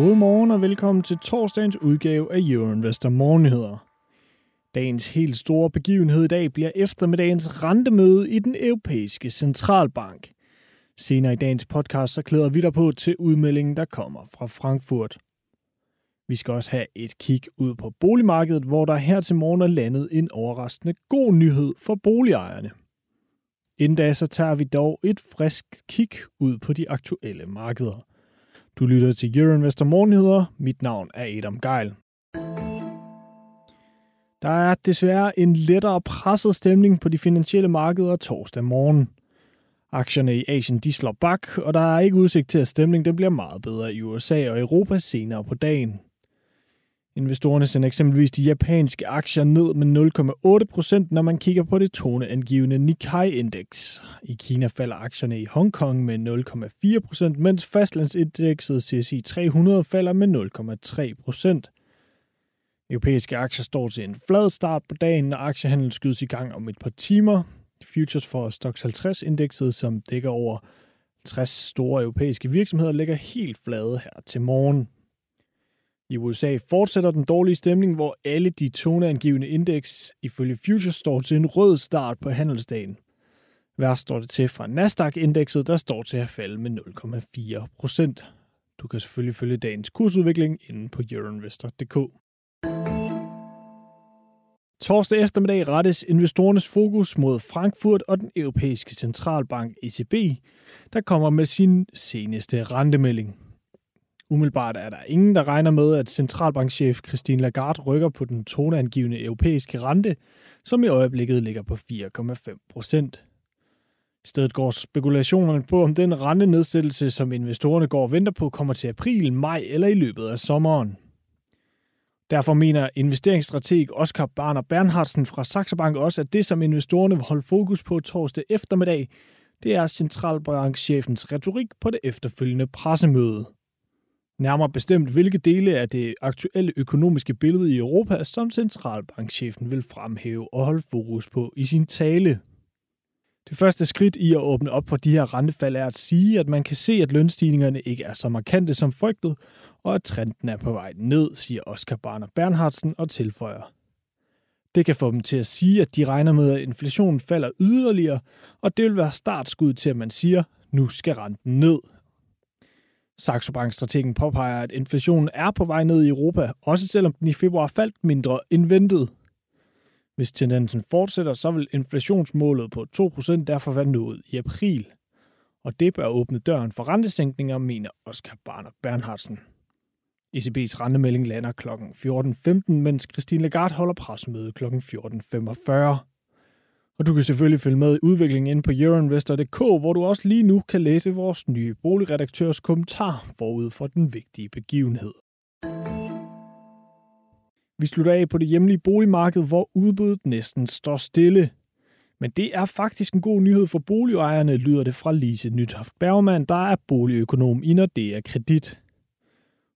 Godmorgen og velkommen til torsdagens udgave af Euroinvestor Morgennyheder. Dagens helt store begivenhed i dag bliver eftermiddagens rentemøde i den europæiske centralbank. Senere i dagens podcast så klæder vi dig på til udmeldingen, der kommer fra Frankfurt. Vi skal også have et kig ud på boligmarkedet, hvor der her til morgen er landet en overraskende god nyhed for boligejerne. Inden da så tager vi dog et frisk kig ud på de aktuelle markeder. Du lytter til Euroinvestor Morgennyheder. Mit navn er Adam Geil. Der er desværre en lettere presset stemning på de finansielle markeder torsdag morgen. Aktierne i Asien de slår bak, og der er ikke udsigt til, at stemningen den bliver meget bedre i USA og Europa senere på dagen. Investorerne sender eksempelvis de japanske aktier ned med 0,8%, når man kigger på det toneangivende Nikkei-indeks. I Kina falder aktierne i Hongkong med 0,4%, mens fastlandsindekset CSI 300 falder med 0,3%. Europæiske aktier står til en flad start på dagen, når aktiehandlen skydes i gang om et par timer. Futures for Stoxx 50-indekset, som dækker over 60 store europæiske virksomheder, ligger helt flade her til morgen. I USA fortsætter den dårlige stemning, hvor alle de toneangivende indeks ifølge Futures står til en rød start på handelsdagen. Værst står det til fra Nasdaq-indekset, der står til at falde med 0,4 procent. Du kan selvfølgelig følge dagens kursudvikling inde på euroinvestor.dk. Torsdag eftermiddag rettes investorernes fokus mod Frankfurt og den europæiske centralbank ECB, der kommer med sin seneste rentemelding. Umiddelbart er der ingen, der regner med, at centralbankchef Christine Lagarde rykker på den toneangivende europæiske rente, som i øjeblikket ligger på 4,5 procent. I stedet går spekulationerne på, om den rentenedsættelse, som investorerne går og venter på, kommer til april, maj eller i løbet af sommeren. Derfor mener investeringsstrateg Oskar Barner Bernhardsen fra Saxo Bank også, at det, som investorerne vil holde fokus på torsdag eftermiddag, det er centralbankchefens retorik på det efterfølgende pressemøde. Nærmere bestemt, hvilke dele af det aktuelle økonomiske billede i Europa, som centralbankchefen vil fremhæve og holde fokus på i sin tale. Det første skridt i at åbne op for de her rentefald er at sige, at man kan se, at lønstigningerne ikke er så markante som frygtet, og at trenden er på vej ned, siger Oscar Barner Bernhardsen og tilføjer. Det kan få dem til at sige, at de regner med, at inflationen falder yderligere, og det vil være startskud til, at man siger, nu skal renten ned, Saxo Bank-strategen påpeger, at inflationen er på vej ned i Europa, også selvom den i februar faldt mindre end ventet. Hvis tendensen fortsætter, så vil inflationsmålet på 2% derfor være nået i april. Og det bør åbne døren for rentesænkninger, mener Oscar Barner Bernhardsen. ECB's rentemelding lander kl. 14.15, mens Christine Lagarde holder pressemøde kl. 14.45. Og du kan selvfølgelig følge med i udviklingen inde på euroinvestor.dk, hvor du også lige nu kan læse vores nye boligredaktørs kommentar forud for den vigtige begivenhed. Vi slutter af på det hjemlige boligmarked, hvor udbuddet næsten står stille. Men det er faktisk en god nyhed for boligejerne, lyder det fra Lise Nytoft Bergman, der er boligøkonom i Nordea Kredit.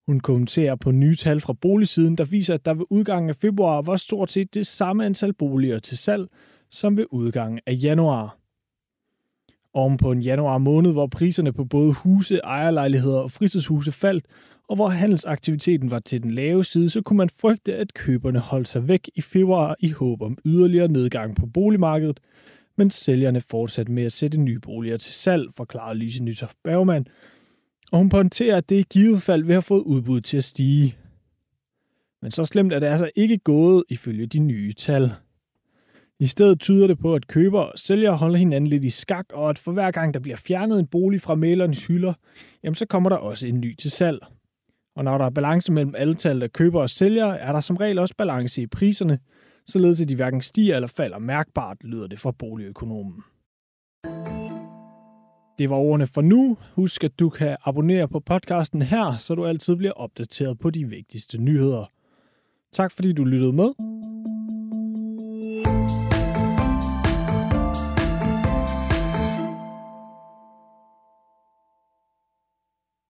Hun kommenterer på nye tal fra boligsiden, der viser, at der ved udgangen af februar var stort set det samme antal boliger til salg, som ved udgangen af januar. Oven på en januar måned, hvor priserne på både huse, ejerlejligheder og fritidshuse faldt, og hvor handelsaktiviteten var til den lave side, så kunne man frygte, at køberne holdt sig væk i februar i håb om yderligere nedgang på boligmarkedet, men sælgerne fortsatte med at sætte nye boliger til salg, forklarer Lise Nytoft Bergman, og hun pointerer, at det i givet fald vil have fået udbuddet til at stige. Men så slemt er det altså ikke gået ifølge de nye tal. I stedet tyder det på, at køber og sælger holder hinanden lidt i skak, og at for hver gang der bliver fjernet en bolig fra malerens hylder, jamen så kommer der også en ny til salg. Og når der er balance mellem antallet af køber og sælger, er der som regel også balance i priserne, således at de hverken stiger eller falder mærkbart, lyder det fra boligøkonomen. Det var ordene for nu. Husk, at du kan abonnere på podcasten her, så du altid bliver opdateret på de vigtigste nyheder. Tak fordi du lyttede med.